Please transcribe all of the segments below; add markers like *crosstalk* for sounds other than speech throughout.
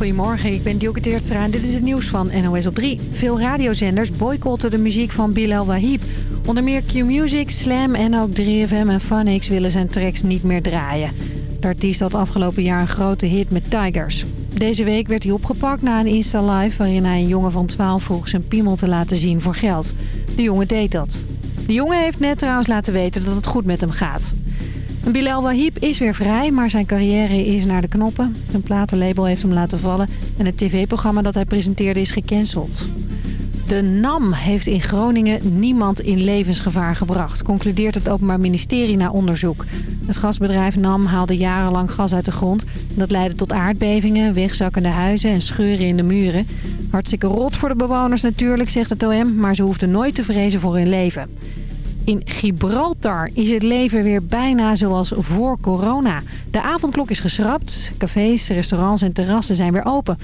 Goedemorgen, ik ben Dielke Teertstra en dit is het nieuws van NOS op 3. Veel radiozenders boycotten de muziek van Bilal Wahib. Onder meer Q-Music, Slam en ook 3FM en Funix willen zijn tracks niet meer draaien. De artiest had afgelopen jaar een grote hit met Tigers. Deze week werd hij opgepakt na een Insta-live waarin hij een jongen van 12 vroeg zijn piemel te laten zien voor geld. De jongen deed dat. De jongen heeft net trouwens laten weten dat het goed met hem gaat. Bilal Wahib is weer vrij, maar zijn carrière is naar de knoppen. Een platenlabel heeft hem laten vallen en het tv-programma dat hij presenteerde is gecanceld. De NAM heeft in Groningen niemand in levensgevaar gebracht, concludeert het Openbaar Ministerie na onderzoek. Het gasbedrijf NAM haalde jarenlang gas uit de grond. Dat leidde tot aardbevingen, wegzakkende huizen en scheuren in de muren. Hartstikke rot voor de bewoners natuurlijk, zegt het OM, maar ze hoefden nooit te vrezen voor hun leven. In Gibraltar is het leven weer bijna zoals voor corona. De avondklok is geschrapt, cafés, restaurants en terrassen zijn weer open.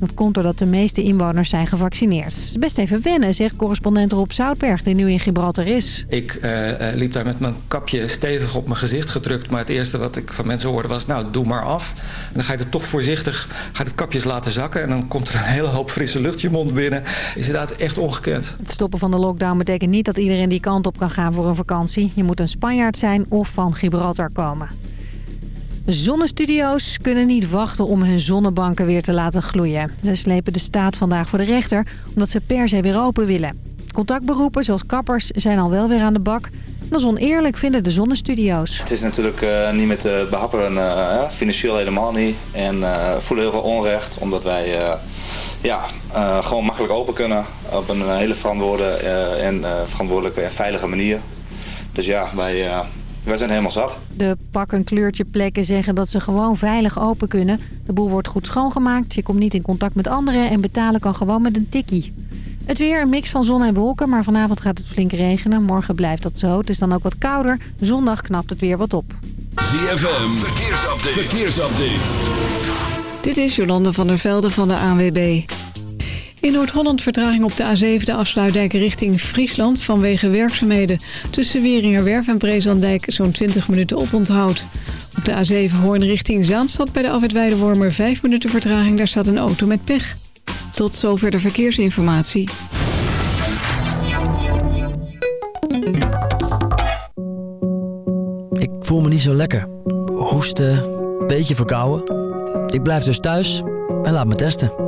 Dat komt doordat de meeste inwoners zijn gevaccineerd. Best even wennen, zegt correspondent Rob Zoutberg, die nu in Gibraltar is. Ik uh, liep daar met mijn kapje stevig op mijn gezicht gedrukt. Maar het eerste wat ik van mensen hoorde was, nou, doe maar af. En dan ga je er toch voorzichtig, ga je het kapjes laten zakken. En dan komt er een hele hoop frisse lucht je mond binnen. Is inderdaad echt ongekend. Het stoppen van de lockdown betekent niet dat iedereen die kant op kan gaan voor een vakantie. Je moet een Spanjaard zijn of van Gibraltar komen. Zonnestudio's kunnen niet wachten om hun zonnebanken weer te laten gloeien. Ze slepen de staat vandaag voor de rechter omdat ze per se weer open willen. Contactberoepen zoals kappers zijn al wel weer aan de bak. Dat is oneerlijk, vinden de zonnestudio's. Het is natuurlijk uh, niet meer te behappen, uh, financieel helemaal niet. En uh, voelen heel veel onrecht, omdat wij ja, gewoon makkelijk open kunnen. Op een hele verantwoorde, en, verantwoordelijke en veilige manier. Dus ja, wij wij zijn helemaal zat. De pak een kleurtje plekken zeggen dat ze gewoon veilig open kunnen. De boel wordt goed schoongemaakt, je komt niet in contact met anderen... en betalen kan gewoon met een tikkie. Het weer, een mix van zon en wolken, maar vanavond gaat het flink regenen. Morgen blijft dat zo. Het is dan ook wat kouder. Zondag knapt het weer wat op. ZFM, verkeersupdate. verkeersupdate. Dit is Jolande van der Velde van de ANWB. In Noord-Holland vertraging op de A7 de afsluitdijk richting Friesland vanwege werkzaamheden. Tussen Weringerwerf en Brezandijk zo'n 20 minuten oponthoud. Op de A7 Hoorn richting Zaanstad bij de afwit Weidewormer 5 minuten vertraging. Daar staat een auto met pech. Tot zover de verkeersinformatie. Ik voel me niet zo lekker. Hoesten, beetje verkouden. Ik blijf dus thuis en laat me testen.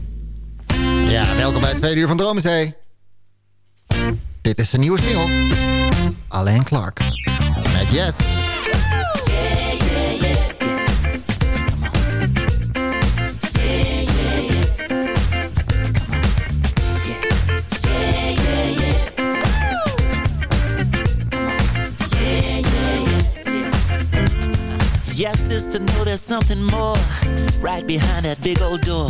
Ja, welkom bij het tweede uur van Dromenzee. Dit is de nieuwe single. Alain Clark. Met Yes. Yes is to know there's something more right behind that big old door.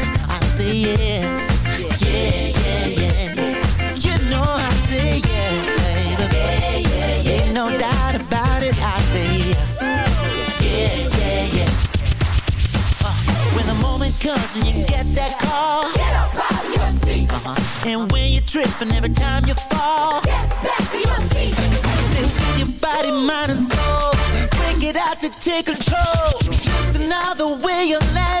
fall, get back to your feet. With your body, mind, and soul. Break it out to take control. Just another way you're letting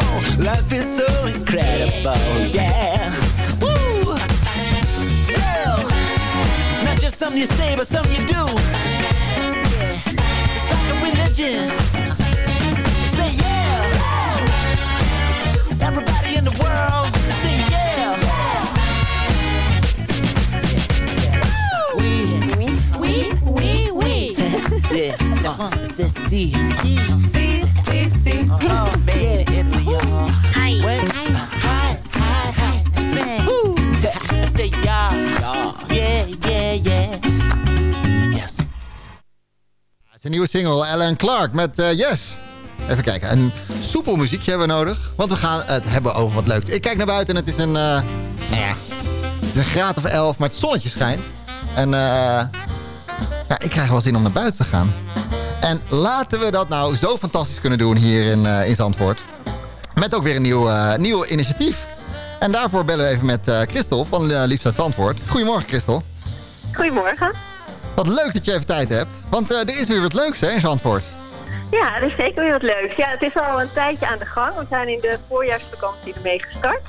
Life is so incredible. Yeah. Woo. Yeah. Not just something you say, but something you do. It's like a religion. Say yeah. Everybody in the world, say yeah. Oui, oui, oui, oui. Yeah, uh, c'est si. Si, si, si. Een nieuwe single, Alan Clark met eh, Yes. Even kijken, een soepel muziekje hebben we nodig. Want we gaan het hebben over wat leuks. Ik kijk naar buiten en het is een... eh, nou ja, het is een graad of 11, maar het zonnetje schijnt. En eh, ja, ik krijg wel zin om naar buiten te gaan. En laten we dat nou zo fantastisch kunnen doen hier in, in Zandvoort. Met ook weer een nieuw, nieuw initiatief. En daarvoor bellen we even met Christel van Liefst uit Zandvoort. Goedemorgen Christel. Goedemorgen. Wat leuk dat je even tijd hebt. Want eh, er is weer wat leuks hè, in Zandvoort. Ja, er is zeker weer wat leuks. Ja, het is al een tijdje aan de gang. We zijn in de voorjaarsvakantie ermee gestart.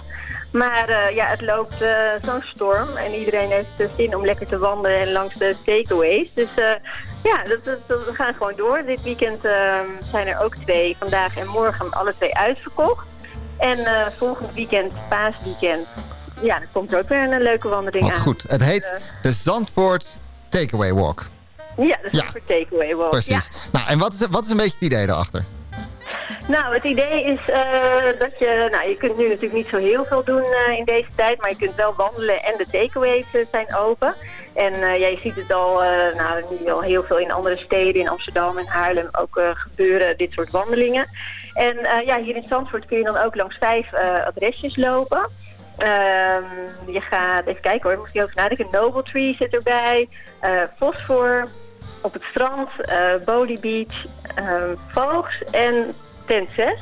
Maar eh, ja, het loopt eh, zo'n storm en iedereen heeft zin om lekker te wandelen en langs de takeaways. Dus ja, dat, dat- dat- we gaan gewoon door. Dit weekend eh, zijn er ook twee, vandaag en morgen, alle twee uitverkocht. En volgend weekend, paasweekend, ja, dan komt er ook weer een leuke wandeling Wat aan. goed. Het heet Dus, de Zandvoort Takeaway Walk. ja, de Ja, super takeaway walk. Precies. Ja. Nou, en wat is, wat is een beetje het idee daarachter? Nou, het idee is eh, dat je, nou je kunt nu natuurlijk niet zo heel veel doen eh, in deze tijd, maar je kunt wel wandelen en de takeaways eh, zijn open. En ja, je ziet het al, nou, nu al heel veel in andere steden, in Amsterdam en Haarlem ook gebeuren, dit soort wandelingen. En ja, hier in Zandvoort kun je dan ook langs vijf adresjes lopen. Ehm, je gaat, even kijken hoor, moet je over nadenken. Noble Tree zit erbij, eh Fosfor, op het strand, Boli Beach, ehm Voogs en Tent 6.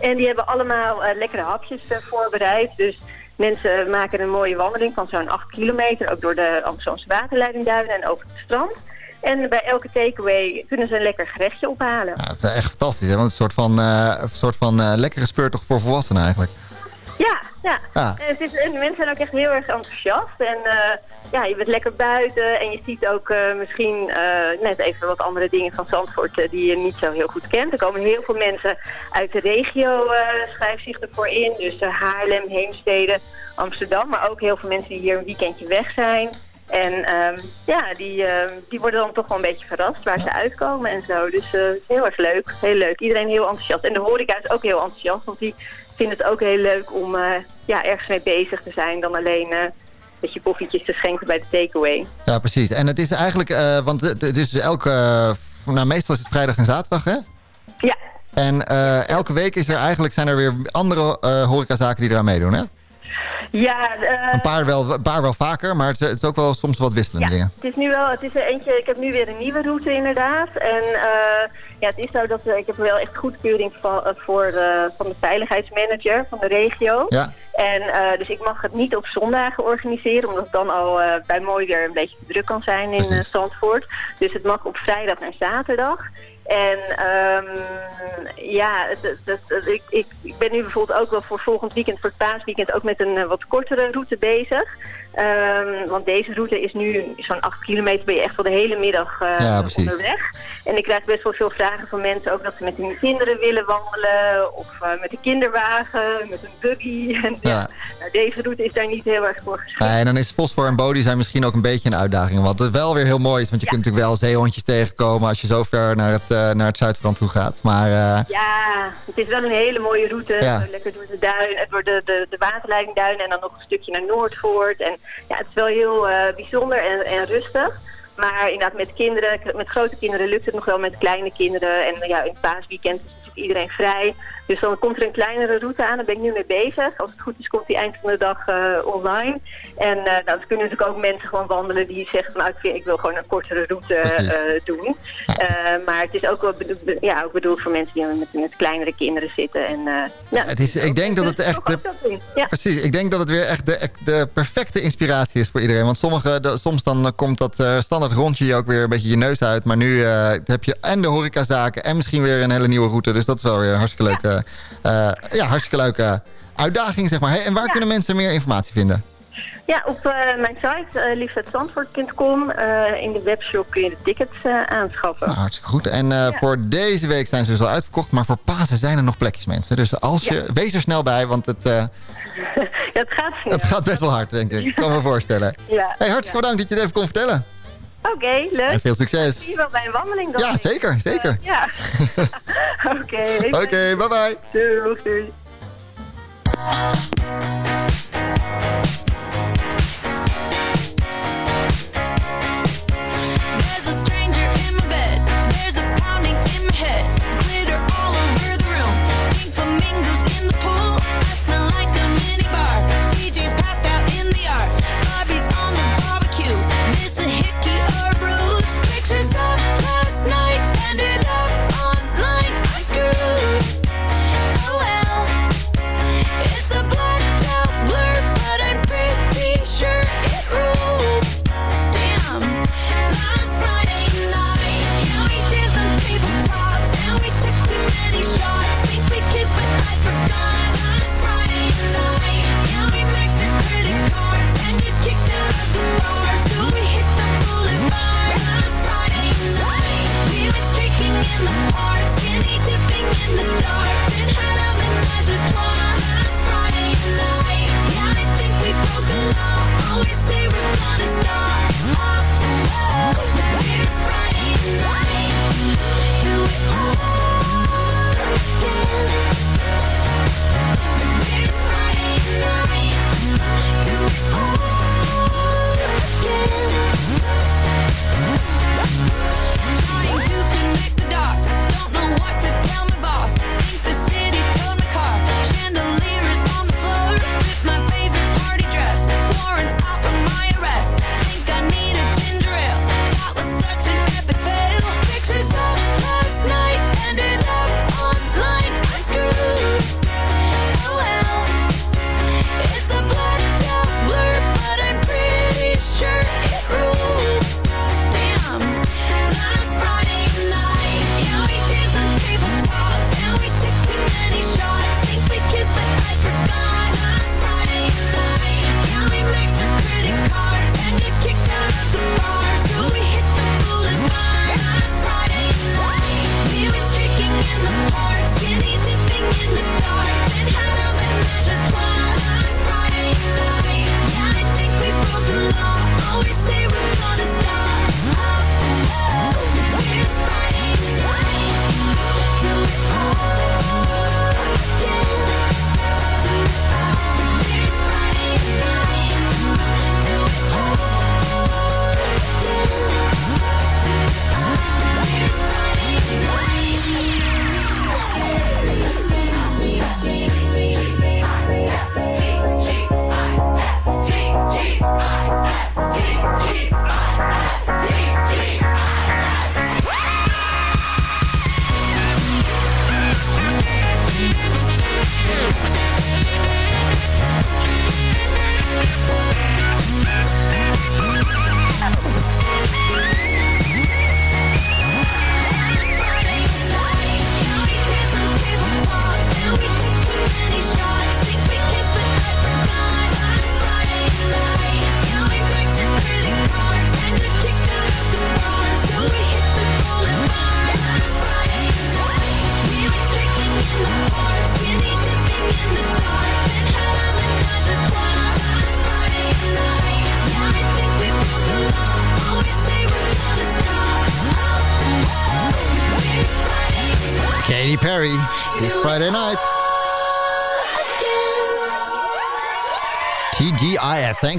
En die hebben allemaal eh, lekkere hapjes voorbereid. Dus mensen maken een mooie wandeling van zo'n 8 kilometer, ook door de Amsterdamse waterleidingduinen en over het strand. En bij elke takeaway kunnen ze een lekker gerechtje ophalen. Ja, het is echt fantastisch, hè? Want het is een soort van, een soort van lekkere speurtocht voor volwassenen eigenlijk. Ja, ja. Ja. En, het is, en de mensen zijn ook echt heel erg enthousiast. En eh, ja, je bent lekker buiten en je ziet ook eh, misschien eh, net even wat andere dingen van Zandvoort die je niet zo heel goed kent. Er komen heel veel mensen uit de regio, schrijven zich ervoor in. Dus Haarlem, Heemstede, Amsterdam. Maar ook heel veel mensen die hier een weekendje weg zijn. En ehm, ja, die, ehm, die worden dan toch wel een beetje verrast waar ze uitkomen en zo. Dus het is heel erg leuk, heel leuk. Iedereen heel enthousiast. En de horeca is ook heel enthousiast, want die vinden het ook heel leuk om eh, ja, ergens mee bezig te zijn dan alleen eh dat je koffietjes te schenken bij de takeaway. Ja, precies. En het is eigenlijk, eh, want het is dus elke, eh, nou meestal is het vrijdag en zaterdag, hè? Ja. En eh, elke week is er eigenlijk, zijn er weer andere eh horecazaken die eraan meedoen, hè? Ja, eh, Een paar wel, een paar wel vaker, maar het is, ook wel soms wat wisselende dingen. Het is nu wel, het is er eentje, ik heb nu weer een nieuwe route inderdaad. En eh, ja, het is zo dat eh, ik heb wel echt goedkeuring van, voor, van de veiligheidsmanager van de regio. Ja. En dus ik mag het niet op zondagen organiseren, omdat het dan al bij mooi weer een beetje te druk kan zijn in Zandvoort. Dus het mag op vrijdag en zaterdag. En ehm, ja, het, ik, ik ben nu bijvoorbeeld ook wel voor volgend weekend, voor het paasweekend, ook met een eh, wat kortere route bezig. Ehm, want deze route is nu zo'n 8 kilometer, ben je echt wel de hele middag Ja, precies. onderweg. En ik krijg best wel veel vragen van mensen, ook dat ze met hun kinderen willen wandelen, of eh, met een kinderwagen, met een buggy. *laughs* En, ja. Ja. nou, deze route is daar niet heel erg voor geschikt. Nee, en dan is Fosfor en Bodie zijn misschien ook een beetje een uitdaging. Wat het wel weer heel mooi is, want je kunt natuurlijk wel zeehondjes tegenkomen... als je zo ver naar het, eh, naar het Zuidstrand toe gaat. Maar Ja, het is wel een hele mooie route. Lekker door de duin, door de, de, de waterleiding duin en dan nog een stukje naar Noordvoort. En ja, het is wel heel eh, bijzonder en, en rustig. Maar inderdaad, met kinderen, met grote kinderen lukt het nog wel met kleine kinderen. En ja, in het paasweekend is natuurlijk iedereen vrij. Dus dan komt er een kleinere route aan, daar ben ik nu mee bezig. Als het goed is, komt die eind van de dag eh, online. En eh nou, dan kunnen natuurlijk ook mensen gewoon wandelen die zeggen van nou, ik, vind, ik wil gewoon een kortere route eh, doen. Maar het is ook wel bedo- be- ja, ook bedoeld voor mensen die met, met kleinere kinderen zitten. En, ja, het is, ik denk dat het echt... De, ja. Precies, ik denk dat het weer echt de, de perfecte inspiratie is voor iedereen. Want sommige, de- soms dan komt dat standaard rondje je ook weer een beetje je neus uit. Maar nu heb je en de horecazaken en misschien weer een hele nieuwe route. Dus dat is wel weer een hartstikke leuke, eh, ja, hartstikke leuke uitdaging, zeg maar. Hey, en waar kunnen mensen meer informatie vinden? Ja, op eh, mijn site uh, in de webshop kun je de tickets aanschaffen. Nou, hartstikke goed. En voor deze week zijn ze dus al uitverkocht. Maar voor Pasen zijn er nog plekjes, mensen. Dus als je, wees er snel bij, want het, *laughs* Ja, het gaat snel. het gaat best wel hard, denk ik. Ik kan me voorstellen. Ja. Hey, hartstikke bedankt dat je het even kon vertellen. Oké, leuk. En veel succes. Zie je wel bij een wandeling dan? Ja, zeker, zeker. Ja. *laughs* Oké. Oké, bye bye. Doei, doei.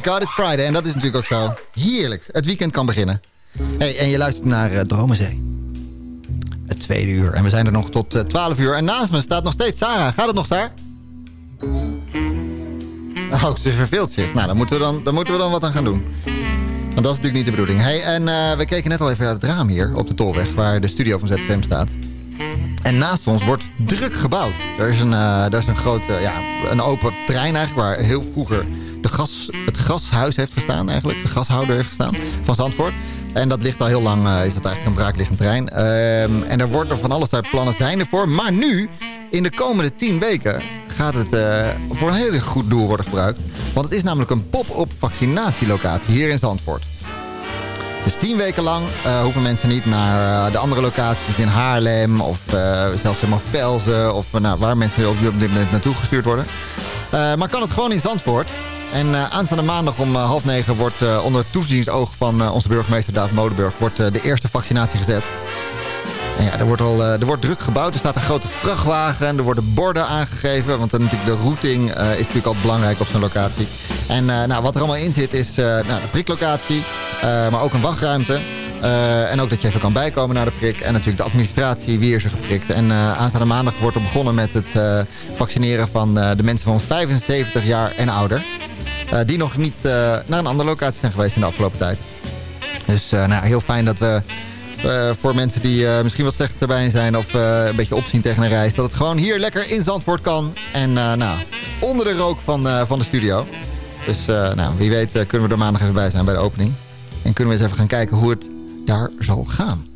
Thank God it's Friday. En dat is natuurlijk ook zo. Heerlijk. Het weekend kan beginnen. Hey, en je luistert naar uh, Dromenzee. Het tweede uur. En we zijn er nog tot uh, 12 uur. En naast me staat nog steeds Sarah. Gaat het nog, Sarah? Oh, ze verveelt zich. Nou, dan moeten, we dan, dan moeten we dan wat aan gaan doen. Want dat is natuurlijk niet de bedoeling. Hey, en uh, we keken net al even uit het raam hier op de Tolweg... waar de studio van ZFM staat. En naast ons wordt druk gebouwd. Er is een, er is een grote, ja, een open terrein eigenlijk... waar heel vroeger gas, het gashuis heeft gestaan eigenlijk. De gashouder heeft gestaan van Zandvoort. En dat ligt al heel lang, uh, is dat eigenlijk een braakliggend terrein. Uh, en er wordt er van alles daar plannen zijn ervoor. Maar nu, in de komende tien weken, gaat het uh, voor een heel goed doel worden gebruikt. Want het is namelijk een pop-up vaccinatielocatie hier in Zandvoort. Dus tien weken lang uh, hoeven mensen niet naar de andere locaties in Haarlem... of zelfs helemaal Velzen... of nou, waar mensen op dit moment naartoe gestuurd worden. maar kan het gewoon in Zandvoort. En aanstaande maandag om half negen wordt onder toezichtsoog van onze burgemeester David Modenburg... wordt de eerste vaccinatie gezet. En ja, er wordt, al, er wordt druk gebouwd. Er staat een grote vrachtwagen. En er worden borden aangegeven. Want dan natuurlijk de routing is natuurlijk altijd belangrijk op zo'n locatie. En nou, wat er allemaal in zit is nou, de priklocatie. maar ook een wachtruimte. en ook dat je even kan bijkomen naar de prik. En natuurlijk de administratie, wie is er geprikt. En aanstaande maandag wordt er begonnen met het vaccineren van de mensen van 75 jaar en ouder. Die nog niet naar een andere locatie zijn geweest in de afgelopen tijd. Dus nou, heel fijn dat we voor mensen die misschien wat slechter erbij zijn... of een beetje opzien tegen een reis... dat het gewoon hier lekker in Zandvoort kan. En nou, onder de rook van, van de studio. Dus nou, wie weet kunnen we er maandag even bij zijn bij de opening. En kunnen we eens even gaan kijken hoe het daar zal gaan.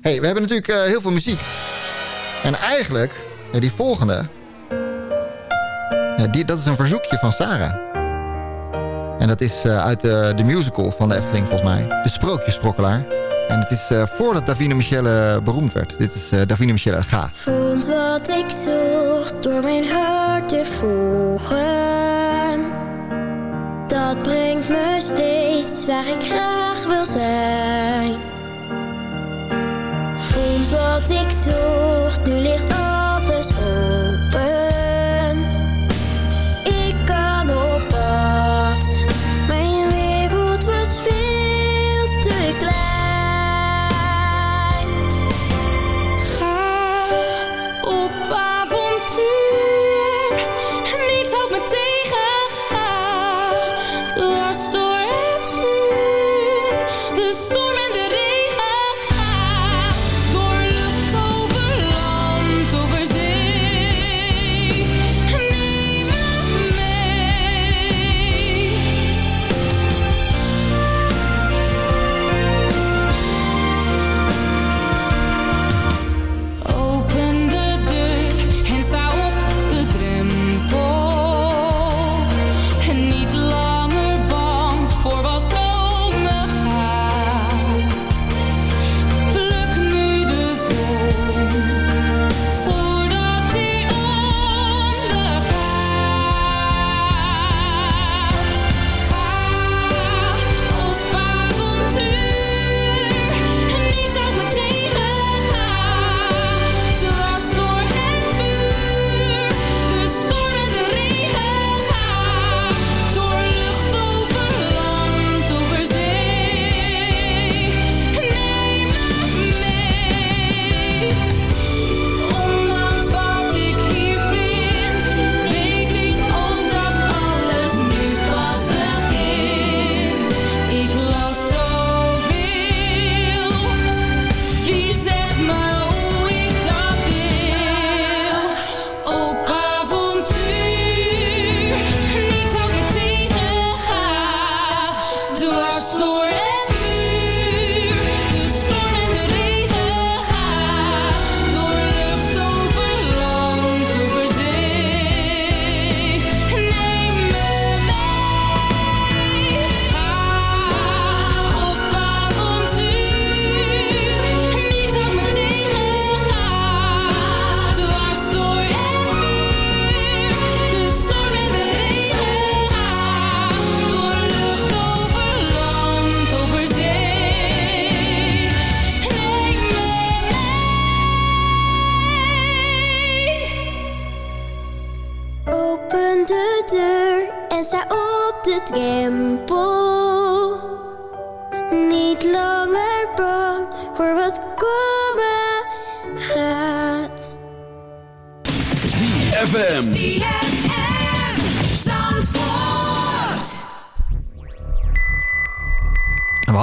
hey, we hebben natuurlijk heel veel muziek. En eigenlijk, die volgende... Ja, die, dat is een verzoekje van Sarah. En dat is uit de, de musical van de Efteling volgens mij. De Sprookjesprokkelaar. En het is uh, voordat Davine Michelle beroemd werd. Dit is Davine Michelle Ga. Vond wat ik zocht door mijn hart te volgen. Dat brengt me steeds waar ik graag wil zijn. Vond wat ik zocht, nu ligt alles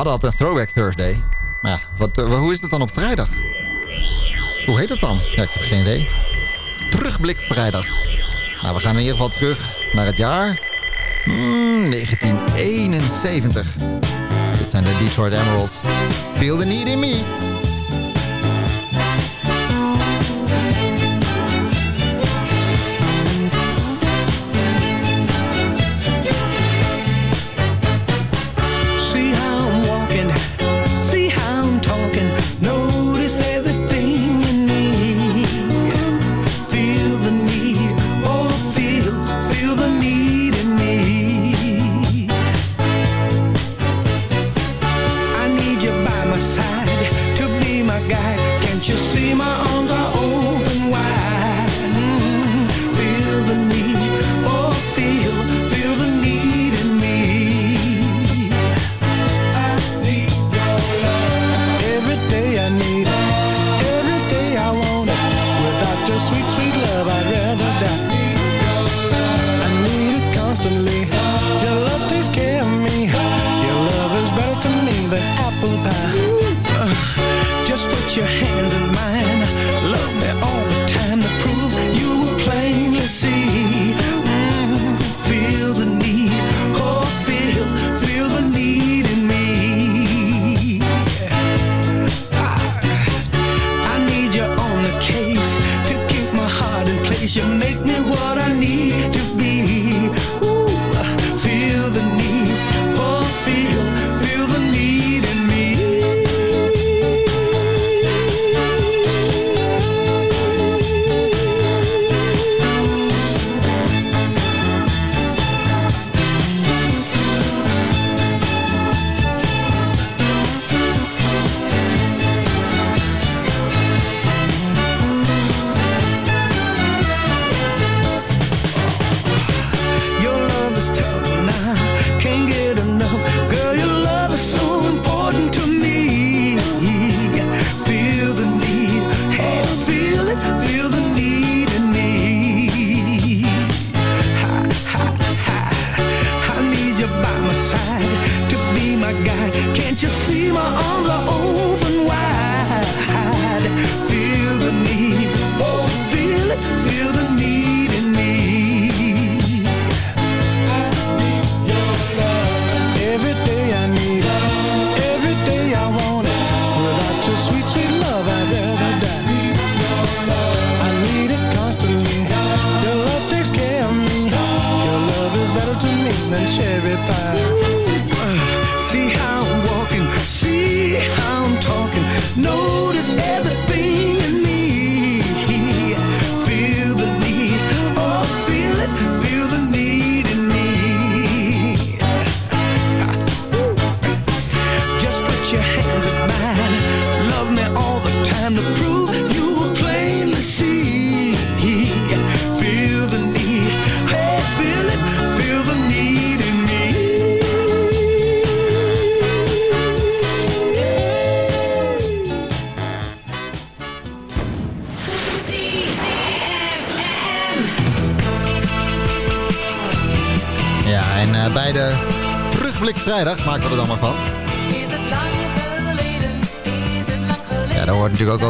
hadden een Throwback Thursday. Maar ja, wat, eh, hoe is dat dan op vrijdag? Hoe heet dat dan? Ja, ik heb geen idee. Terugblik vrijdag. Nou, we gaan in ieder geval terug naar het jaar... Hmm, 1971. Dit zijn de Detroit Emeralds. Feel the need in me.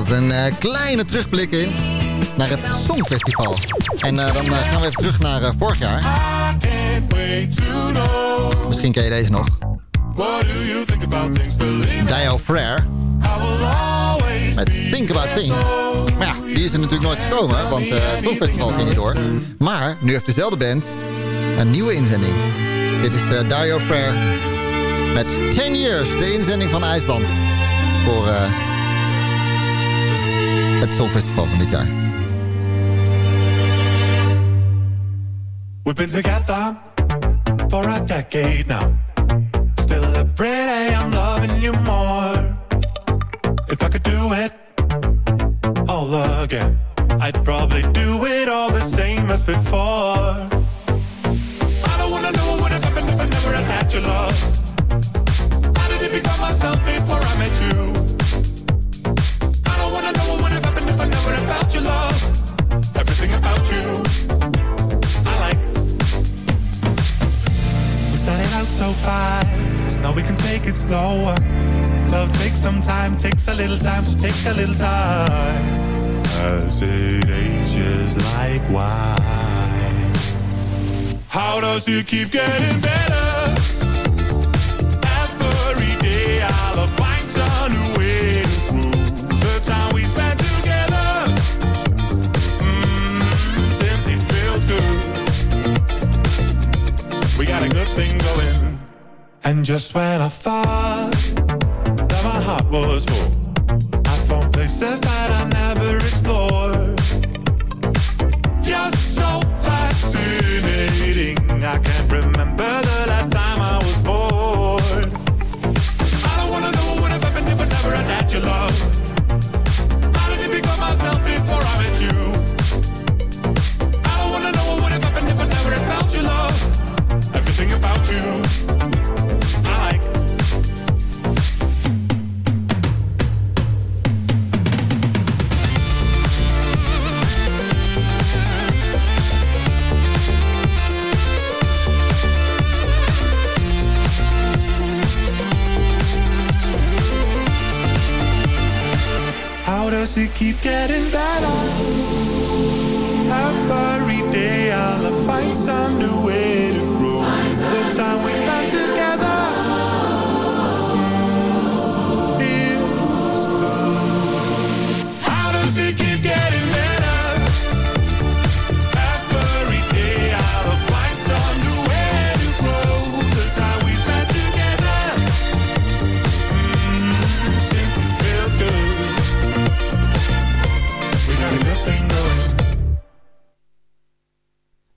een eh, kleine terugblik in naar het Songfestival. En eh, dan eh, gaan we even terug naar vorig jaar. Misschien ken je deze nog. Dio Frere. Met Think About Things. Maar ja, die is er natuurlijk nooit gekomen, want het Songfestival ging niet door. Maar nu heeft dezelfde band een nieuwe inzending. Dit is Dio Frere met 10 Years, de inzending van IJsland. Voor het Songfestival van dit jaar. We've been together for a decade now. Little time. As it ages like wine. How does it keep getting better? Every day I'll find some new way to prove the time we spent together. Mm, simply feels good. We got a good thing going. And just when I thought that my heart was full,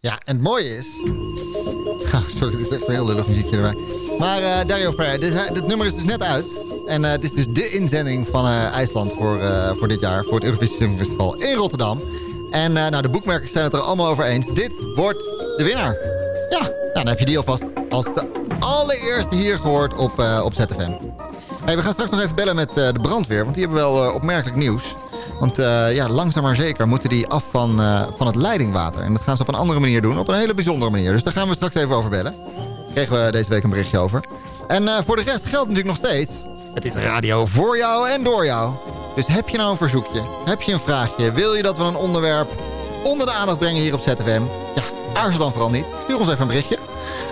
Ja, en het mooie is... Sorry, dit is echt een heel lullig muziekje erbij. Maar eh, Dario dit, dit nummer is dus net uit. En eh, dit is dus de inzending van eh, IJsland voor, voor dit jaar. Voor het Eurovisie Songfestival in Rotterdam. En nou, de boekmerkers zijn het er allemaal over eens. Dit wordt de winnaar. Ja, nou, dan heb je die alvast als de allereerste hier gehoord op, op ZFM. We gaan straks nog even bellen met de brandweer. Want die hebben wel opmerkelijk nieuws. Want eh, ja, langzaam maar zeker moeten die af van, eh, van het leidingwater. En dat gaan ze op een andere manier doen. Op een hele bijzondere manier. Dus daar gaan we straks even over bellen. Daar kregen we deze week een berichtje over. En eh, voor de rest geldt natuurlijk nog steeds... Het is radio voor jou en door jou. Dus heb je nou een verzoekje? Heb je een vraagje? Wil je dat we een onderwerp onder de aandacht brengen hier op ZFM? Ja, aarzel dan vooral niet. Stuur ons even een berichtje.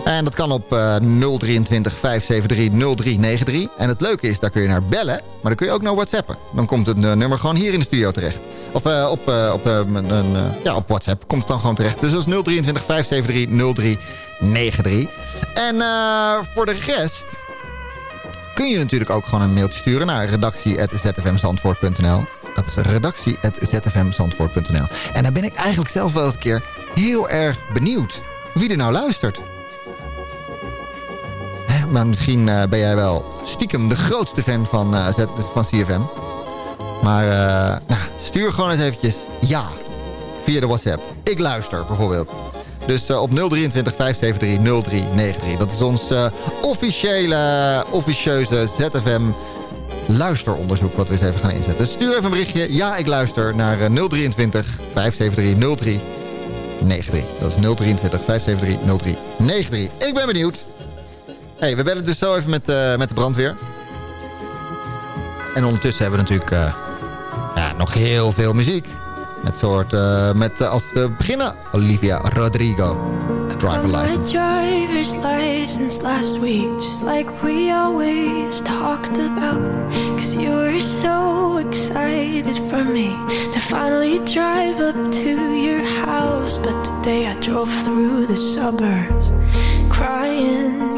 En dat kan op eh 023 573 0393. En het leuke is, daar kun je naar bellen. Maar dan kun je ook naar whatsappen. Dan komt het eh, nummer gewoon hier in de studio terecht. Of eh, op, eh, op, ja, op WhatsApp komt het dan gewoon terecht. Dus dat is 023 573 0393. En voor de rest kun je natuurlijk ook gewoon een mailtje sturen naar redactie.zfmzandvoort.nl. Dat is redactie.zfmzandvoort.nl. En dan ben ik eigenlijk zelf wel eens een keer heel erg benieuwd wie er nou luistert. Maar misschien eh, ben jij wel stiekem de grootste fan van, eh, van CFM. Maar eh, nou, stuur gewoon eens eventjes ja via de WhatsApp. Ik luister bijvoorbeeld. Dus op 023 573 0393. Dat is ons officiële, officieuze ZFM luisteronderzoek wat we eens even gaan inzetten. Dus stuur even een berichtje. Ja, ik luister naar eh, 023 573 0393. Dat is 023 573 0393. Ik ben benieuwd. Hey, we bellen dus zo even met, eh, met de brandweer. En ondertussen hebben we natuurlijk eh, ja, nog heel veel muziek. Met soort, eh, met als te beginnen Olivia Rodrigo. Driver license. driver's license last week, just like we always talked about. Cause you were so excited for me to finally drive up to your house. But today I drove through the suburbs, crying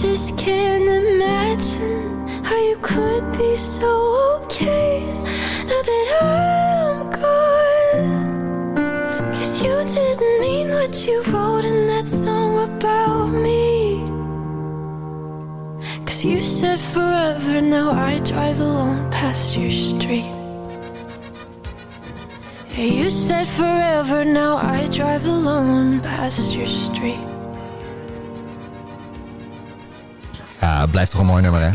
Just can't imagine how you could be so okay now that I'm gone. Cause you didn't mean what you wrote in that song about me. Cause you said forever, now I drive alone past your street. Yeah, you said forever, now I drive alone past your street. Blijft toch een mooi nummer, hè?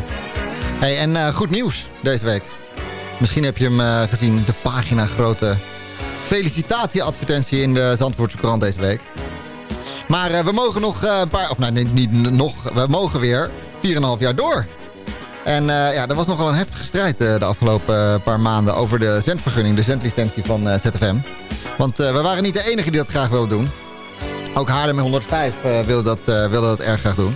Hey, en eh, goed nieuws deze week. Misschien heb je hem eh, gezien, de pagina grote felicitatie-advertentie in de Zandvoortse krant deze week. Maar eh, we mogen nog een paar, of nou niet, niet nog, we mogen weer 4,5 jaar door. En ja, er was nogal een heftige strijd de afgelopen paar maanden over de zendvergunning, de zendlicentie van ZFM. Want we waren niet de enige die dat graag wilde doen. Ook Haarlem 105 eh, wilde, dat, wilde dat erg graag doen.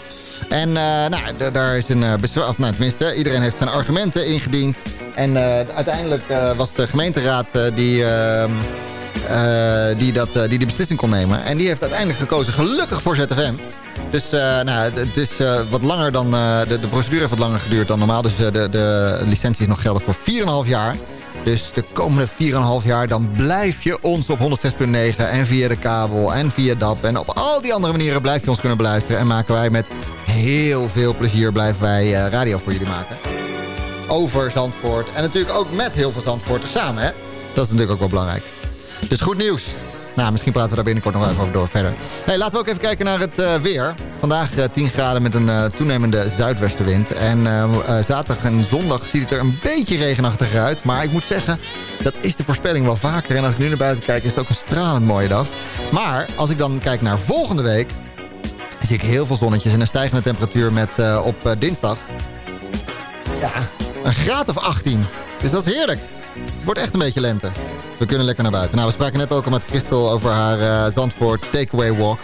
En eh, nou, daar is een uh, bezwaar, nou, tenminste, iedereen heeft zijn argumenten ingediend. En eh, uiteindelijk eh, was de gemeenteraad eh, die, ehm, eh, die, dat, eh, die de beslissing kon nemen. En die heeft uiteindelijk gekozen, gelukkig voor ZFM. Dus eh, nou, het, is eh, wat langer dan, eh, de, de procedure heeft wat langer geduurd dan normaal. Dus eh, de, de licentie is nog geldig voor 4,5 jaar. Dus de komende 4,5 jaar dan blijf je ons op 106.9 en via de kabel en via DAP. En op al die andere manieren blijf je ons kunnen beluisteren. En maken wij met heel veel plezier blijven wij eh, radio voor jullie maken. Over Zandvoort. En natuurlijk ook met heel veel Zandvoorters samen. Hè? Dat is natuurlijk ook wel belangrijk. Dus goed nieuws. Nou, misschien praten we daar binnenkort nog even over door verder. Hey, laten we ook even kijken naar het eh, weer. Vandaag eh, 10 graden met een eh, toenemende zuidwestenwind. En eh, eh, zaterdag en zondag ziet het er een beetje regenachtiger uit. Maar ik moet zeggen, dat is de voorspelling wel vaker. En als ik nu naar buiten kijk, is het ook een stralend mooie dag. Maar als ik dan kijk naar volgende week... zie ik heel veel zonnetjes en een stijgende temperatuur met eh, op eh, dinsdag... Ja, een graad of 18. Dus dat is heerlijk. Het wordt echt een beetje lente. We kunnen lekker naar buiten. Nou, we spraken net ook al met Christel over haar eh, Zandvoort Takeaway Walk.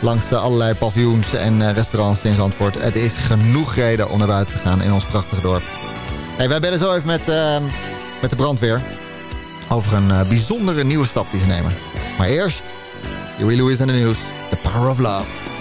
Langs eh, allerlei paviljoens en eh, restaurants in Zandvoort. Het is genoeg reden om naar buiten te gaan in ons prachtige dorp. Hey, wij bellen zo even met, eh, met de brandweer. Over een bijzondere nieuwe stap die ze nemen. Maar eerst, Joey Louis en de nieuws. The Power of Love.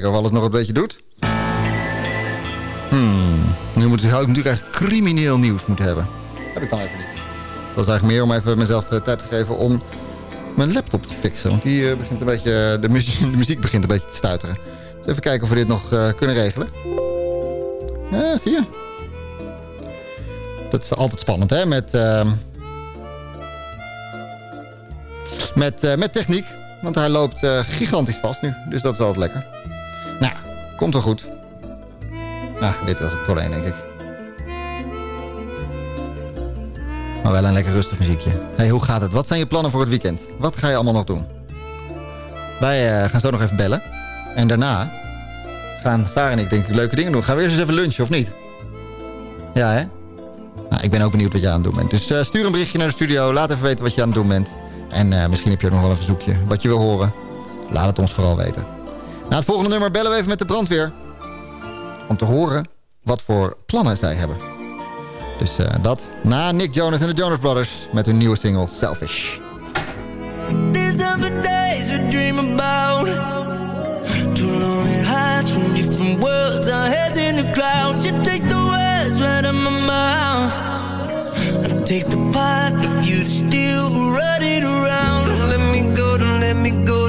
Kijken of alles nog een beetje doet. Hmm. Nu moet, zou ik natuurlijk eigenlijk crimineel nieuws moeten hebben. Heb ik dan even niet. Het was eigenlijk meer om even mezelf eh, tijd te geven om mijn laptop te fixen. Want die eh, begint een beetje, de, muziek, *laughs* de muziek begint een beetje te stuiteren. Dus even kijken of we dit nog eh, kunnen regelen. Ja, zie je. Dat is altijd spannend, hè? Met, ehm, met, eh, met techniek. Want hij loopt eh, gigantisch vast nu. Dus dat is altijd lekker. Komt wel goed. Nou, dit was het probleem, denk ik. Maar wel een lekker rustig muziekje. hey, hoe gaat het? Wat zijn je plannen voor het weekend? Wat ga je allemaal nog doen? Wij eh, gaan zo nog even bellen. En daarna gaan Sarah en ik denk ik leuke dingen doen. Gaan we eerst eens even lunchen, of niet? Ja, hè? Nou, ik ben ook benieuwd wat je aan het doen bent. Dus eh, stuur een berichtje naar de studio. Laat even weten wat je aan het doen bent. En eh, misschien heb je ook nog wel een verzoekje. Wat je wil horen. Laat het ons vooral weten. Na het volgende nummer bellen we even met de brandweer. Om te horen wat voor plannen zij hebben. Dus eh, dat na Nick Jonas en de Jonas Brothers met hun nieuwe single Selfish. These are the days we dream about. Two lonely hearts from different worlds, our heads in the clouds. You take the words right out my mouth. I take the part of you that's still running around. Don't let me go, don't let me go,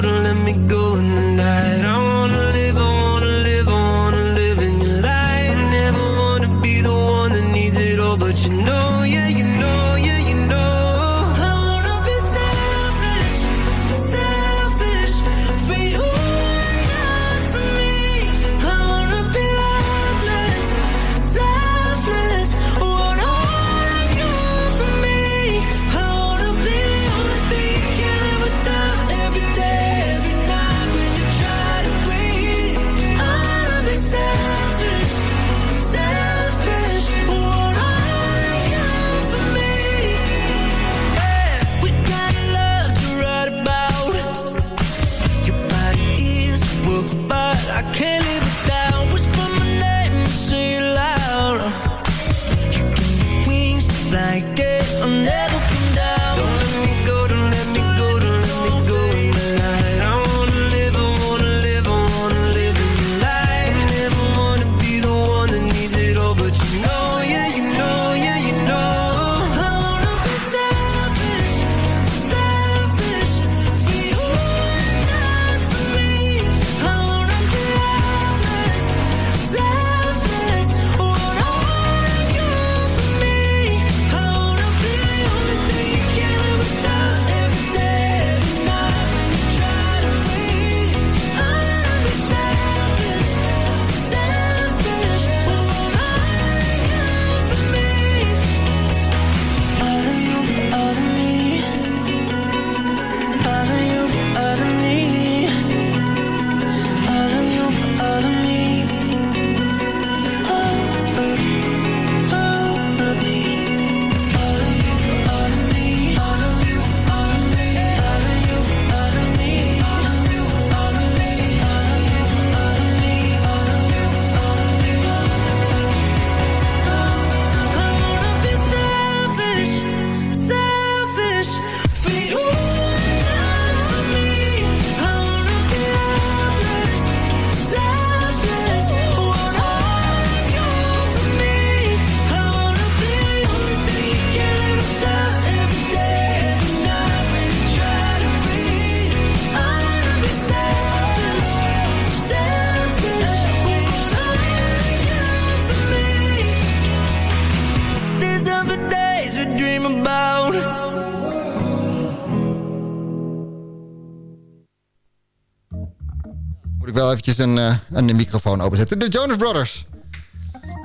eventjes een, eh, een microfoon openzetten. De Jonas Brothers.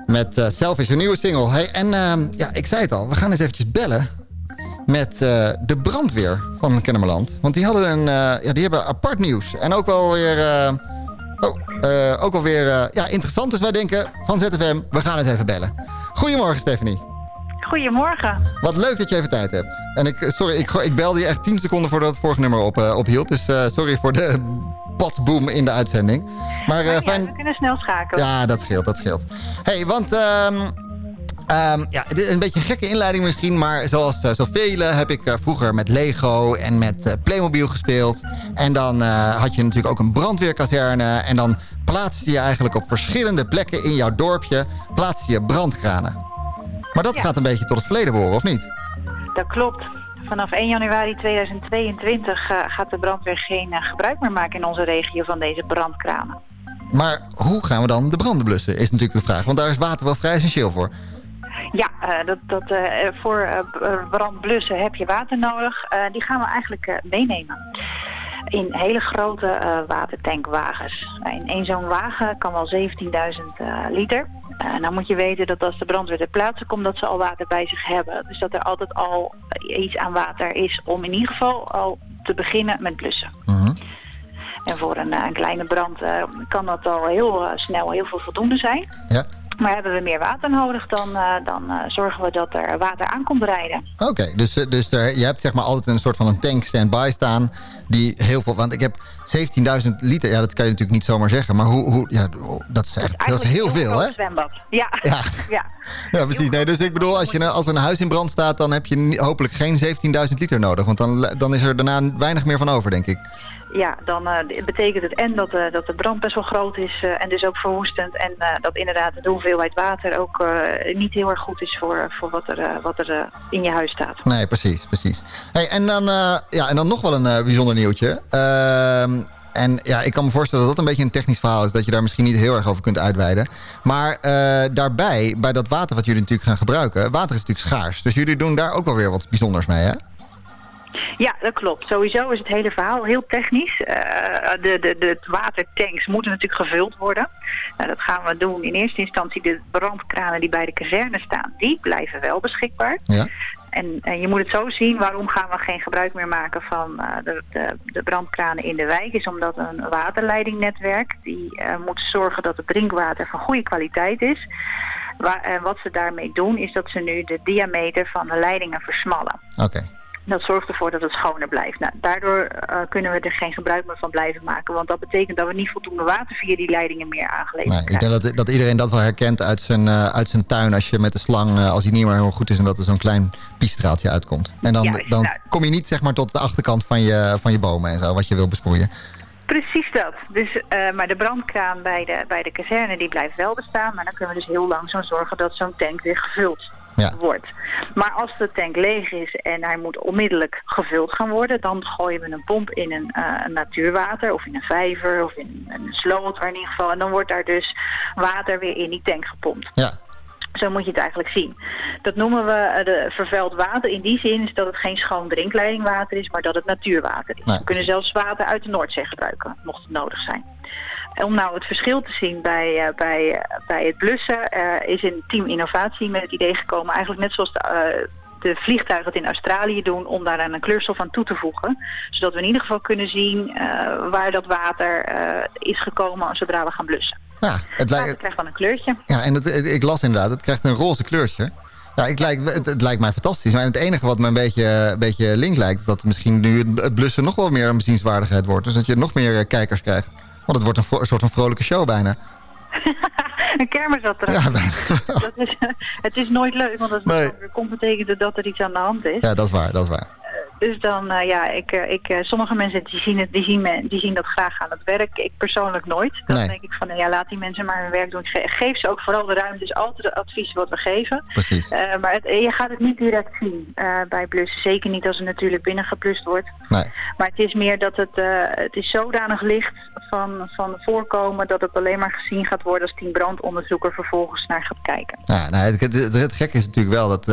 Met eh, Selfish, een nieuwe single. Hey, en ehm, ja, ik zei het al. We gaan eens eventjes bellen met eh, de brandweer van Kennemerland. Want die, hadden een, ja, die hebben apart nieuws. En ook wel weer... oh, ook wel weer ja, interessant. Dus wij denken van ZFM, we gaan eens even bellen. Goedemorgen, Stephanie. Goedemorgen. Wat leuk dat je even tijd hebt. En ik, sorry, ik, ik belde je echt 10 seconden voordat het vorige nummer op, eh, ophield. Dus sorry voor de padboom in de uitzending. Maar eh, Ja, fijn... we kunnen snel schakelen. Ja, dat scheelt, dat scheelt. hey, want... ehm, ehm, ja, een beetje een gekke inleiding misschien, maar zoals uh, zoveel heb ik eh, vroeger met Lego en met eh, Playmobil gespeeld. En dan eh, had je natuurlijk ook een brandweerkazerne en dan plaatste je eigenlijk op verschillende plekken in jouw dorpje, plaatste je brandkranen. Maar dat gaat een beetje tot het verleden behoren, of niet? Dat klopt. Vanaf 1 januari 2022 eh, gaat de brandweer geen eh, gebruik meer maken in onze regio van deze brandkranen. Maar hoe gaan we dan de branden blussen, is natuurlijk de vraag. Want daar is water wel vrij essentieel voor. Ja, eh, dat, dat, voor brandblussen heb je water nodig. Die gaan we eigenlijk meenemen. In hele grote watertankwagens. In één zo'n wagen kan wel 17.000 eh, liter. Eh, nou moet je weten dat als de brandweer ter plaatse komt, dat ze al water bij zich hebben. Dus dat er altijd al iets aan water is om in ieder geval al te beginnen met blussen. En voor een, eh, een kleine brand eh, kan dat al heel snel heel veel voldoende zijn. Ja. Maar hebben we meer water nodig, dan, eh, dan eh, zorgen we dat er water aankomt rijden. Oké, dus, eh, dus er, je hebt zeg maar altijd een soort van een tank stand-by staan. Die heel veel. Want ik heb 17.000 liter. Ja, dat kan je natuurlijk niet zomaar zeggen. Maar hoe. hoe ja, dat is echt. Dat is heel veel, hè? zwembad. Ja. Ja. *laughs* ja. Ja, precies. Nee, dus ik bedoel, als, je, als er een huis in brand staat. dan heb je hopelijk geen 17.000 liter nodig. Want dan, dan is er daarna weinig meer van over, denk ik. Ja, dan eh, betekent het en dat, eh, dat de brand best wel groot is eh, en dus ook verwoestend. En dat inderdaad de hoeveelheid water ook niet heel erg goed is voor, voor wat er, wat er in je huis staat. Nee, precies, precies. Hey, en, dan, ja, en dan nog wel een bijzonder nieuwtje. Ehm, en ja, ik kan me voorstellen dat dat een beetje een technisch verhaal is... dat je daar misschien niet heel erg over kunt uitweiden. Maar daarbij, bij dat water wat jullie natuurlijk gaan gebruiken... water is natuurlijk schaars. Dus jullie doen daar ook wel weer wat bijzonders mee, hè? Ja, dat klopt. Sowieso is het hele verhaal heel technisch. Eh, de, de, de watertanks moeten natuurlijk gevuld worden. Nou, dat gaan we doen. In eerste instantie de brandkranen die bij de kazerne staan, die blijven wel beschikbaar. Ja. En, en je moet het zo zien, waarom gaan we geen gebruik meer maken van eh, de, de, de brandkranen in de wijk, is omdat een waterleidingnetwerk, die eh, moet zorgen dat het drinkwater van goede kwaliteit is. Waar, en wat ze daarmee doen, is dat ze nu de diameter van de leidingen versmallen. Oké. Dat zorgt ervoor dat het schoner blijft. Nou, daardoor eh, kunnen we er geen gebruik meer van blijven maken. Want dat betekent dat we niet voldoende water via die leidingen meer aangeleverd Nee, ik krijgen. denk dat, dat iedereen dat wel herkent uit zijn, eh, uit zijn tuin. Als je met de slang, eh, als die niet meer heel goed is... en dat er zo'n klein piestraaltje uitkomt. En dan, Juist, dan nou. kom je niet zeg maar, tot de achterkant van je, van je bomen en zo... wat je wil besproeien. Precies dat. Dus, maar de brandkraan bij de, bij de kazerne die blijft wel bestaan. Maar dan kunnen we dus heel langzaam zorgen dat zo'n tank weer gevuld Ja. wordt. Maar als de tank leeg is en hij moet onmiddellijk gevuld gaan worden... dan gooien we een pomp in een, eh, natuurwater of in een vijver of in een sloot in ieder geval. En dan wordt daar dus water weer in die tank gepompt. Ja. Zo moet je het eigenlijk zien. Dat noemen we eh, de vervuild water. In die zin is dat het geen schoon drinkleidingwater is, maar dat het natuurwater is. Nee. We kunnen zelfs water uit de Noordzee gebruiken, mocht het nodig zijn. Om nou het verschil te zien bij, eh, bij, bij het blussen, eh, is een team innovatie met het idee gekomen, eigenlijk net zoals de, eh, de vliegtuigen het in Australië doen, om daar een kleurstof aan toe te voegen. Zodat we in ieder geval kunnen zien waar dat water is gekomen zodra we gaan blussen. Ja, het Het lijkt, krijgt dan een kleurtje. ja en het, ik las inderdaad, het krijgt een roze kleurtje. Ja, ik lijkt, het, het lijkt mij fantastisch. Maar het enige wat me een beetje, een beetje link lijkt... is dat misschien nu het- blussen nog wel meer een bezienswaardigheid wordt. Dus dat je nog meer kijkers krijgt. Want het wordt een, soort van vrolijke show bijna. *laughs* een kermisattractie. Ja, bijna. dat is, het is nooit leuk, want Nee. weer komt betekent dat er iets aan de hand is. Ja, dat is waar, dat is waar. Dus dan, eh, ja, ik, eh, ik, eh, sommige mensen die zien, het, die, zien me, die zien dat graag aan het werk. Ik persoonlijk nooit. Dan Nee. denk ik van, nou ja, laat die mensen maar hun werk doen. Ge- geef ze ook vooral de ruimte. is altijd het advies wat we geven. Precies. Maar het, je gaat het niet direct zien bij blussen. Zeker niet als er natuurlijk binnen geblust wordt. Nee. Maar het is meer dat het, het is zodanig licht van, van voorkomen dat het alleen maar gezien gaat worden als die brandonderzoeker vervolgens naar gaat kijken. Ja, nou, het, het, het, het gekke is natuurlijk wel dat,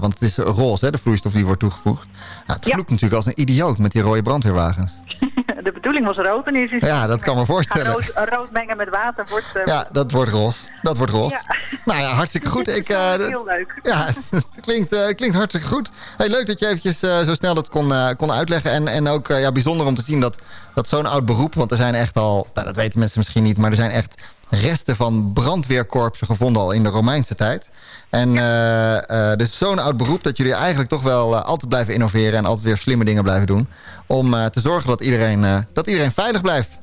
want het is roze, hè, de vloeistof die wordt toegevoegd. Ja, het vloekt natuurlijk als een idioot met die rode brandweerwagens. *laughs* De bedoeling was rood en is het Ja, dat kan me voorstellen. Rood, rood mengen met water wordt... eh, Ja, dat wordt roze. Dat wordt roze. *laughs* Nou ja, hartstikke goed. *laughs* Ik, eh, Heel leuk. Ja, het klinkt, eh, klinkt hartstikke goed. Hey, leuk dat je eventjes zo snel dat kon, kon uitleggen. En, en ook ja, bijzonder om te zien dat, dat zo'n oud beroep... want er zijn echt al, nou, dat weten mensen misschien niet... maar er zijn echt resten van brandweerkorpsen gevonden al in de Romeinse tijd. En eh, dus zo'n oud beroep dat jullie eigenlijk toch wel eh, altijd blijven innoveren... en altijd weer slimme dingen blijven doen. Om te zorgen dat iedereen, dat iedereen veilig blijft.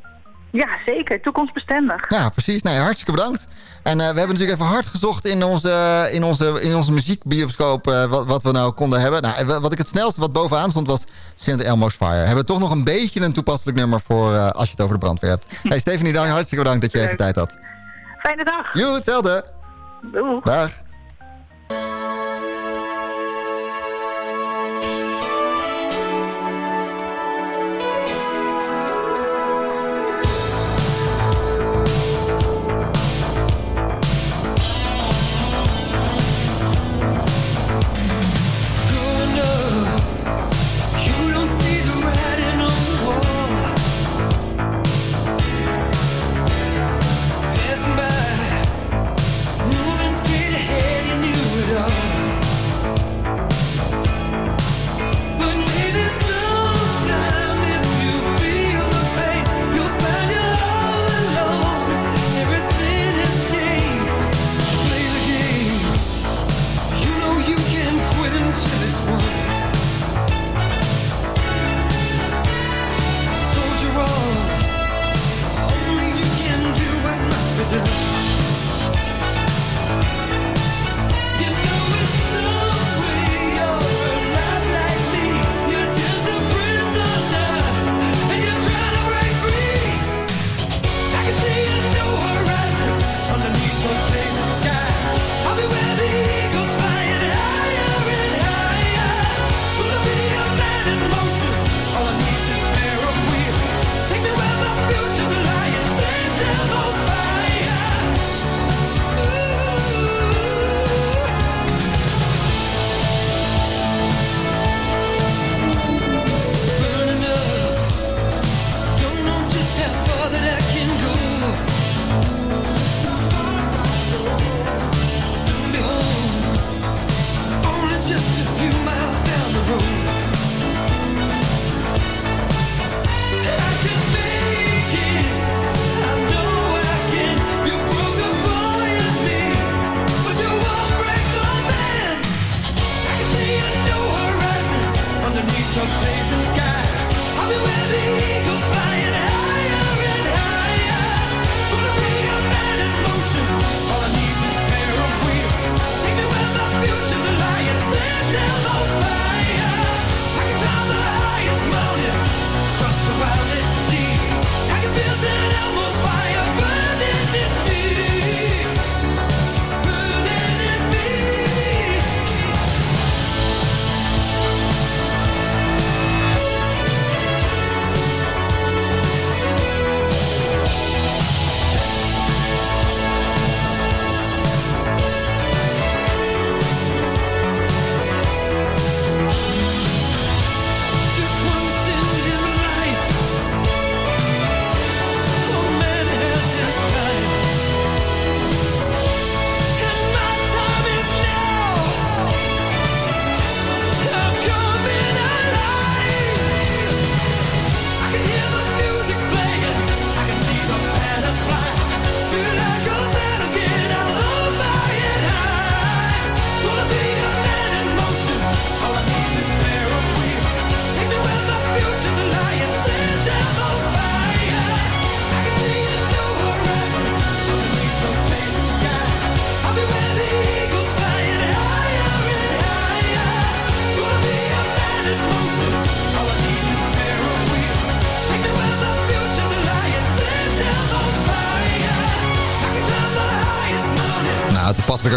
Ja, zeker. Toekomstbestendig. Ja, precies. Nee, hartstikke bedankt. En eh, we hebben natuurlijk even hard gezocht in onze, in onze, in onze muziekbioscoop eh, wat, wat we nou konden hebben. Nou, wa- wat ik het snelste wat bovenaan stond was St. Elmo's Fire. Hebben we toch nog een beetje een toepasselijk nummer voor eh, als je het over de brandweer hebt. *laughs* Hey Stephanie, dank, hartstikke bedankt dat je even tijd had. Fijne dag. Joe, hetzelfde. Doeg. Dag.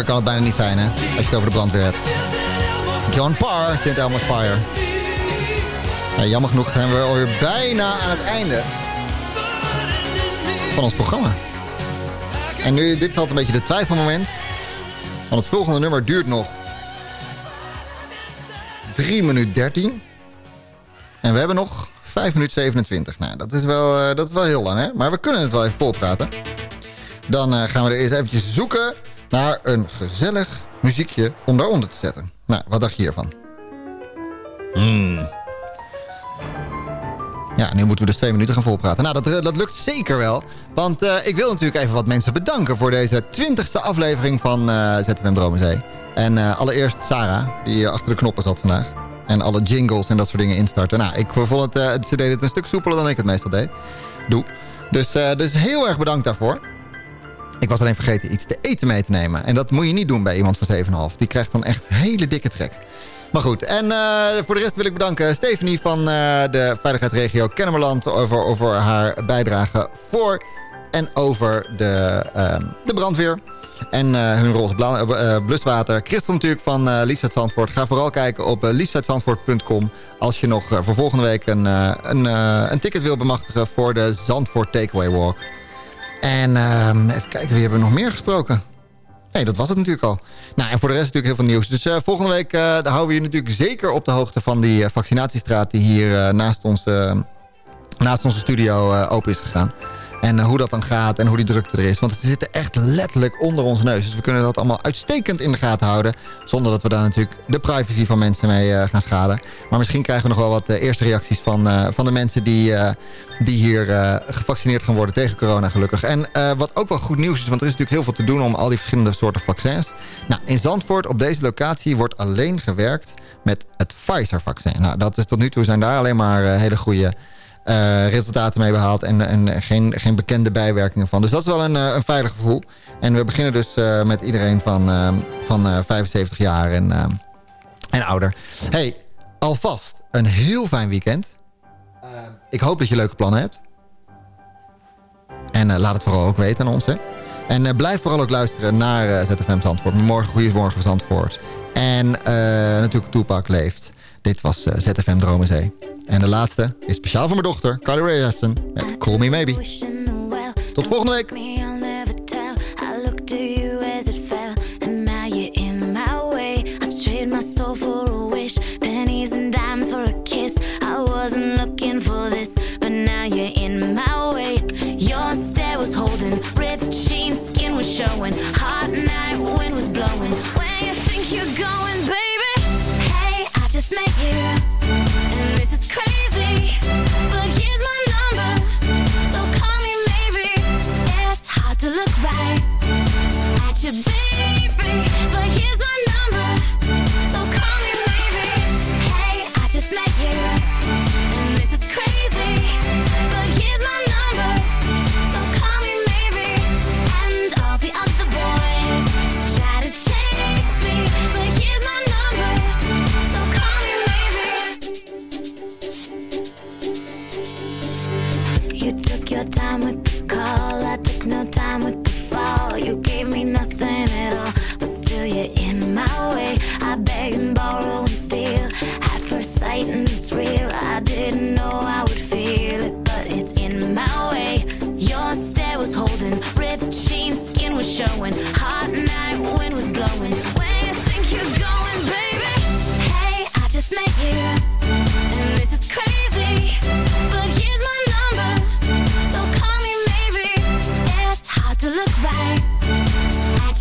Kan het bijna niet zijn, hè? Als je het over de brandweer hebt. John Parr, St. Elmo's Fire. Ja, jammer genoeg zijn we alweer bijna aan het einde van ons programma. En nu, dit altijd een beetje de twijfelmoment. Want het volgende nummer duurt nog 3 minuten 13. En we hebben nog 5 minuten 27. Nou, dat is wel, eh, dat is wel heel lang, hè? Maar we kunnen het wel even volpraten. Dan eh, gaan we er eerst eventjes zoeken naar een gezellig muziekje om daaronder te zetten. Nou, wat dacht je hiervan? Hmm. Ja, nu moeten we dus twee minuten gaan volpraten. Nou, dat, dat lukt zeker wel. Want eh, ik wil natuurlijk even wat mensen bedanken... voor deze twintigste aflevering van eh ZFM Dromenzee. En eh, allereerst Sarah, die achter de knoppen zat vandaag. En alle jingles en dat soort dingen instarten. Nou, ik vond het, eh, ze deden het een stuk soepeler dan ik het meestal deed. Doe. Dus, eh, dus heel erg bedankt daarvoor. Ik was alleen vergeten iets te eten mee te nemen. En dat moet je niet doen bij iemand van 7,5. Die krijgt dan echt hele dikke trek. Maar goed, en eh, voor de rest wil ik bedanken Stephanie van eh, de veiligheidsregio Kennemerland... Over, over haar bijdrage voor en over de, ehm, de brandweer. En eh, hun roze bluswater. Christel natuurlijk van uh, Liefst Zandvoort. Ga vooral kijken op uh, als je nog voor volgende week een, een, een ticket wil bemachtigen... voor de Zandvoort Takeaway Walk. En ehm, even kijken, wie hebben we nog meer gesproken? Nee, dat was het natuurlijk al. Nou, en voor de rest natuurlijk heel veel nieuws. Dus eh, volgende week eh, houden we je natuurlijk zeker op de hoogte van die eh, vaccinatiestraat... die hier naast, ons, naast onze studio open is gegaan. En eh, hoe dat dan gaat en hoe die drukte er is. Want ze zitten echt letterlijk onder onze neus. Dus we kunnen dat allemaal uitstekend in de gaten houden. Zonder dat we daar natuurlijk de privacy van mensen mee eh, gaan schaden. Maar misschien krijgen we nog wel wat eh, eerste reacties van, van de mensen die, die hier gevaccineerd gaan worden tegen corona gelukkig. En wat ook wel goed nieuws is, want er is natuurlijk heel veel te doen om al die verschillende soorten vaccins. Nou, in Zandvoort op deze locatie wordt alleen gewerkt met het Pfizer-vaccin. Nou, dat is tot nu toe zijn daar alleen maar hele goede eh, resultaten mee behaald en, en geen, geen bekende bijwerkingen van. Dus dat is wel een, eh, een veilig gevoel. En we beginnen dus eh, met iedereen van, van eh, 75 jaar en, en ouder. hey, alvast een heel fijn weekend. Ik hoop dat je leuke plannen hebt. En laat het vooral ook weten aan ons. Hè? En blijf vooral ook luisteren naar ZFM Zandvoort. Morgen Goedemorgen Zandvoort. En natuurlijk Toepak leeft. Dit was ZFM Dromenzee. En de laatste is speciaal voor mijn dochter, Carly Rae Jepsen. Call Me Maybe. Tot volgende week. you, be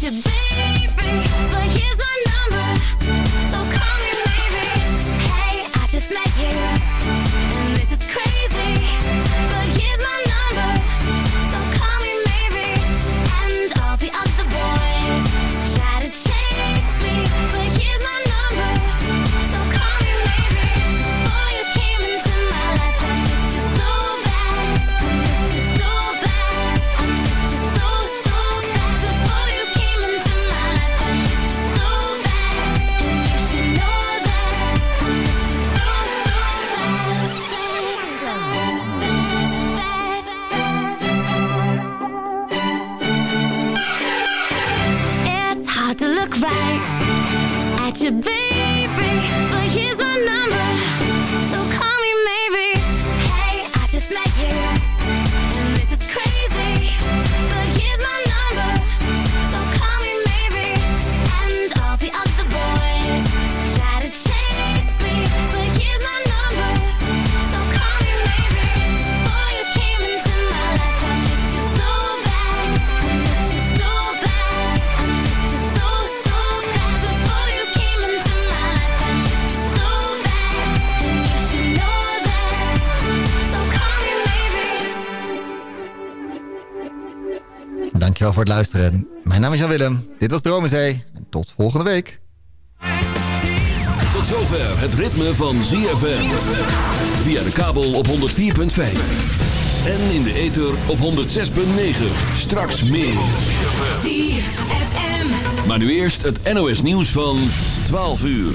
you. Voor het luisteren. Mijn naam is Jan Willem. Dit was Dromenzee. En tot volgende week. Tot zover het ritme van ZFM. Via de kabel op 104.5. En in de ether op 106.9. Straks meer. ZFM. Maar nu eerst het NOS nieuws van 12 uur.